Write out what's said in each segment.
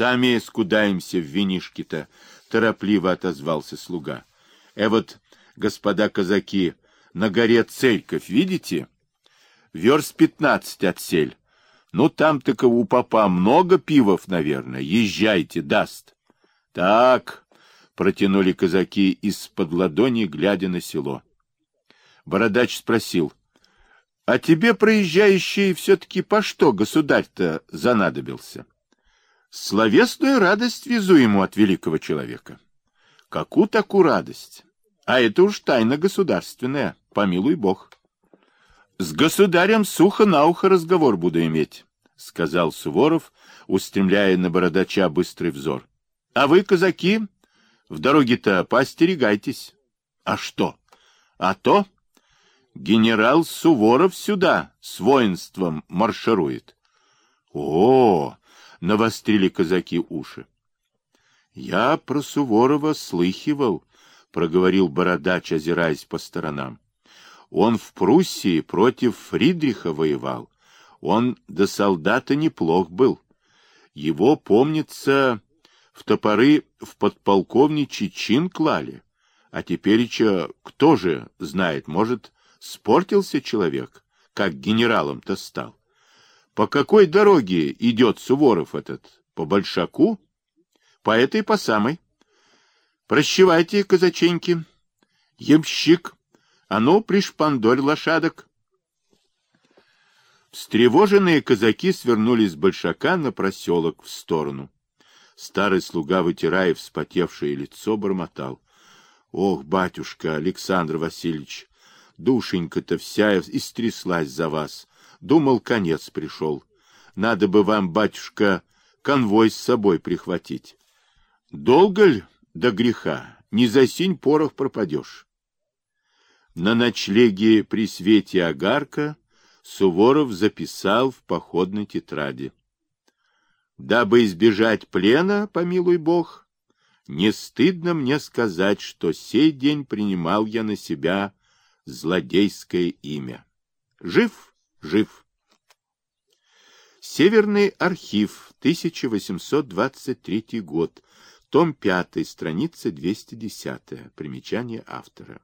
сами скудаемся в винишке-то, — торопливо отозвался слуга. — Э вот, господа казаки, на горе церковь, видите? Верст пятнадцать от сель. Ну, там-то у папа много пивов, наверное. Езжайте, даст. Так, протянули казаки из-под ладони, глядя на село. Бородач спросил, — А тебе, проезжающий, все-таки по что государь-то занадобился? Словесную радость везу ему от великого человека. Какую такую радость? А это уж тайна государственная, помилуй бог. С государем сухо на ухо разговор буду иметь, сказал Суворов, устремляя на бородача быстрый взор. А вы, казаки, в дороге-то поостерегайтесь. А что? А то генерал Суворов сюда с воинством марширует. О, навострили казаки уши. Я про Суворова слыхивал, проговорил бородач, озираясь по сторонам. Он в Пруссии против Фридриха воевал. Он до солдата неплох был. Его, помнится, в топоры в подполковничий чин клали. А теперь еще кто же знает, может, спортился человек, как генералом-то стал. По какой дороге идет Суворов этот? По Большаку? По этой по самой. Прощевайте, казаченьки. Емщик, а ну, пришпандорь лошадок. Встревоженные казаки свернули с Большака на проселок в сторону. Старый слуга, вытирая вспотевшее лицо, бормотал. — Ох, батюшка, Александр Васильевич, душенька-то вся истряслась за вас. Думал, конец пришел. Надо бы вам, батюшка, конвой с собой прихватить. Долго ли до греха? Не за синь порох пропадешь. На ночлеге при свете огарка Суворов записал в походной тетради. Дабы избежать плена, помилуй бог, не стыдно мне сказать, что сей день принимал я на себя злодейское имя. Жив, жив. Северный архив, 1823 год, том 5, страница 210, примечание автора.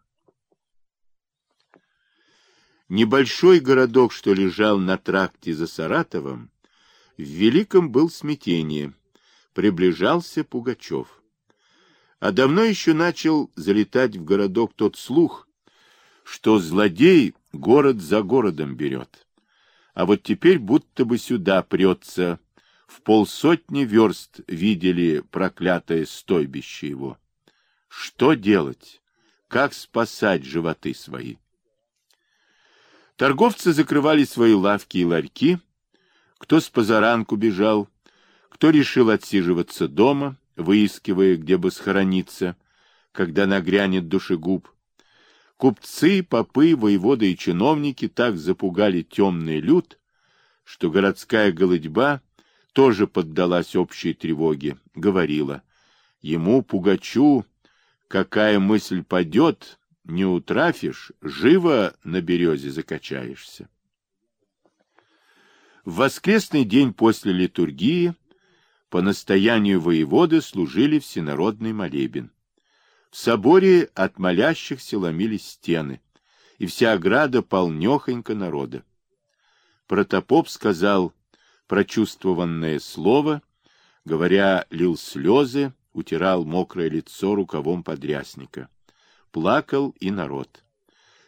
Небольшой городок, что лежал на тракте за Саратовом, в великом был смятении. Приближался Пугачев. А давно еще начал залетать в городок тот слух, что злодей город за городом берет. А вот теперь будто бы сюда прется. В полсотни верст видели проклятое стойбище его. Что делать? Как спасать животы свои? Торговцы закрывали свои лавки и ларьки, кто с позаранку бежал, кто решил отсиживаться дома, выискивая, где бы схорониться, когда нагрянет душегуб. Купцы, попы, воеводы и чиновники так запугали темный люд, что городская голодьба тоже поддалась общей тревоге, говорила, ему, Пугачу, какая мысль падет, не утрафишь, живо на березе закачаешься. В воскресный день после литургии по настоянию воеводы служили всенародный молебен. В соборе от молящихся ломились стены, и вся ограда полнехонько народа. Протопоп сказал прочувствованное слово, говоря, лил слезы, утирал мокрое лицо рукавом подрясника. Плакал и народ.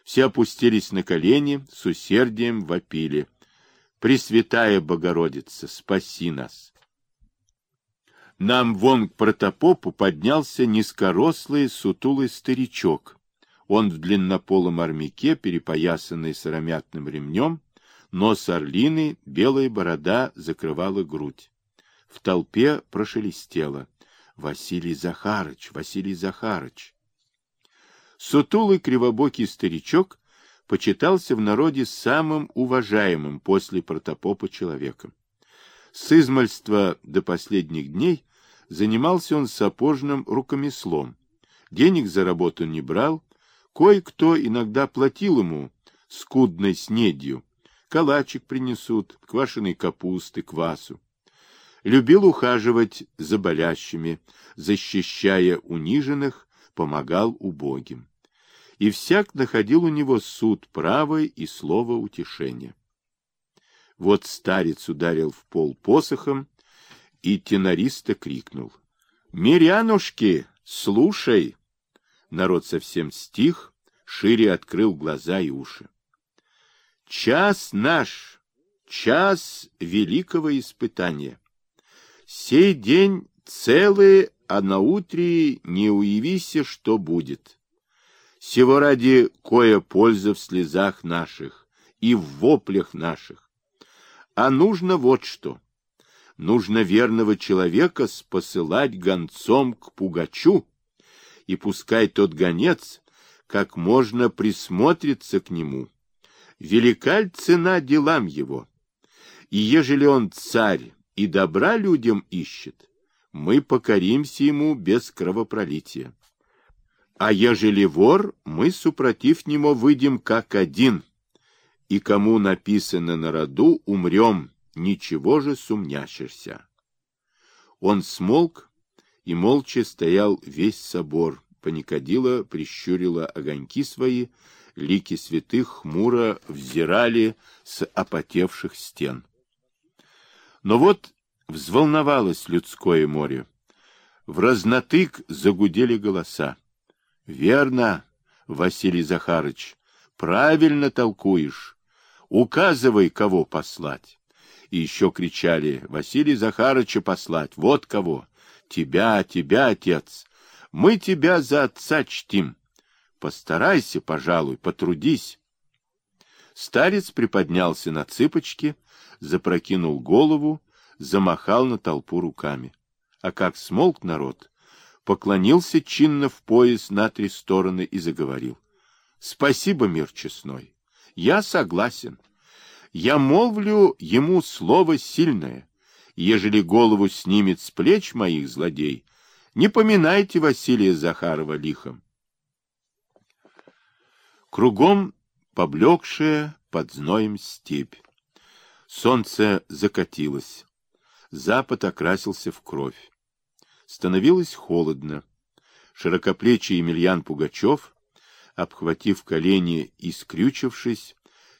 Все опустились на колени, с усердием вопили — Пресвятая Богородица, спаси нас! Нам вон к протопопу поднялся низкорослый сутулый старичок. Он в длиннополом армяке, перепоясанный сыромятным ремнем, нос орлины, белая борода закрывала грудь. В толпе прошелестело. Василий Захарыч, Василий Захарыч. Сутулый кривобокий старичок почитался в народе самым уважаемым после протопопа человеком. С измальства до последних дней занимался он сапожным рукомеслом. Денег за работу не брал, кое-кто иногда платил ему скудной снедью. Калачик принесут, квашеной капусты, квасу. любил ухаживать за болящими, защищая униженных, помогал убогим. И всяк находил у него суд правой и слово утешения. Вот старец ударил в пол посохом, и тенористо крикнул. — Мирянушки, слушай! Народ совсем стих, шире открыл глаза и уши. Час наш, час великого испытания. Сей день целый, а наутре не уявися, что будет. Сего ради кое польза в слезах наших и в воплях наших. А нужно вот что. Нужно верного человека спосылать гонцом к пугачу, и пускай тот гонец как можно присмотрится к нему. Велика ль цена делам его? И ежели он царь, и добра людям ищет, мы покоримся ему без кровопролития. А ежели вор, мы, супротив него, выйдем как один, и кому написано на роду, умрем, ничего же сумняшешься. Он смолк, и молча стоял весь собор, Паникодила прищурила огоньки свои, лики святых хмуро взирали с опотевших стен. Но вот взволновалось людское море. В разнотык загудели голоса. — Верно, Василий Захарыч, правильно толкуешь. Указывай, кого послать. И еще кричали, Василий Захарыча послать, вот кого. Тебя, тебя, отец. Мы тебя за отца чтим. Постарайся, пожалуй, потрудись. Старец приподнялся на цыпочки, запрокинул голову, замахал на толпу руками. А как смолк народ, поклонился чинно в пояс на три стороны и заговорил. — Спасибо, мир честной. Я согласен. Я молвлю ему слово сильное. Ежели голову снимет с плеч моих злодей, не поминайте Василия Захарова лихом. Кругом поблекшая под зноем степь. Солнце закатилось. Запад окрасился в кровь. Становилось холодно. Широкоплечий Емельян Пугачев, обхватив колени и скрючившись,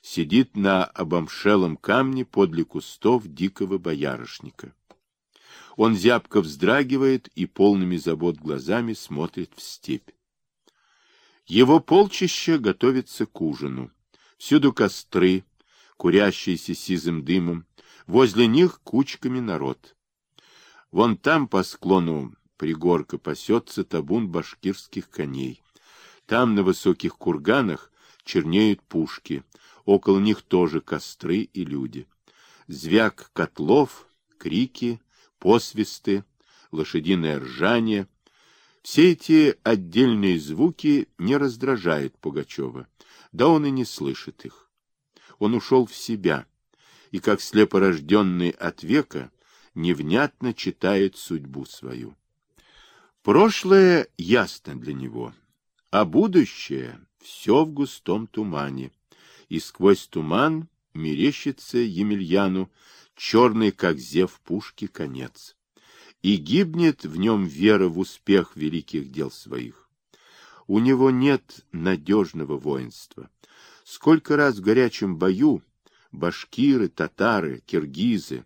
сидит на обомшелом камне подле кустов дикого боярышника. Он зябко вздрагивает и полными забот глазами смотрит в степь. Его полчище готовится к ужину. Всюду костры, курящиеся сизым дымом, возле них кучками народ. Вон там по склону пригорка пасется табун башкирских коней. Там на высоких курганах чернеют пушки, около них тоже костры и люди. Звяк котлов, крики, посвисты, лошадиное ржание — все эти отдельные звуки не раздражают Пугачева, да он и не слышит их. Он ушел в себя, и, как слепорожденный от века, невнятно читает судьбу свою. Прошлое ясно для него, а будущее все в густом тумане, и сквозь туман мерещится Емельяну черный, как зев пушки, конец. И гибнет в нем вера в успех великих дел своих. У него нет надежного воинства. Сколько раз в горячем бою башкиры, татары, киргизы,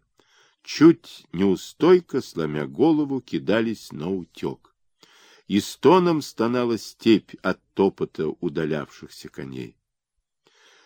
чуть неустойко, сломя голову, кидались на утек. И стоном стонала степь от топота удалявшихся коней.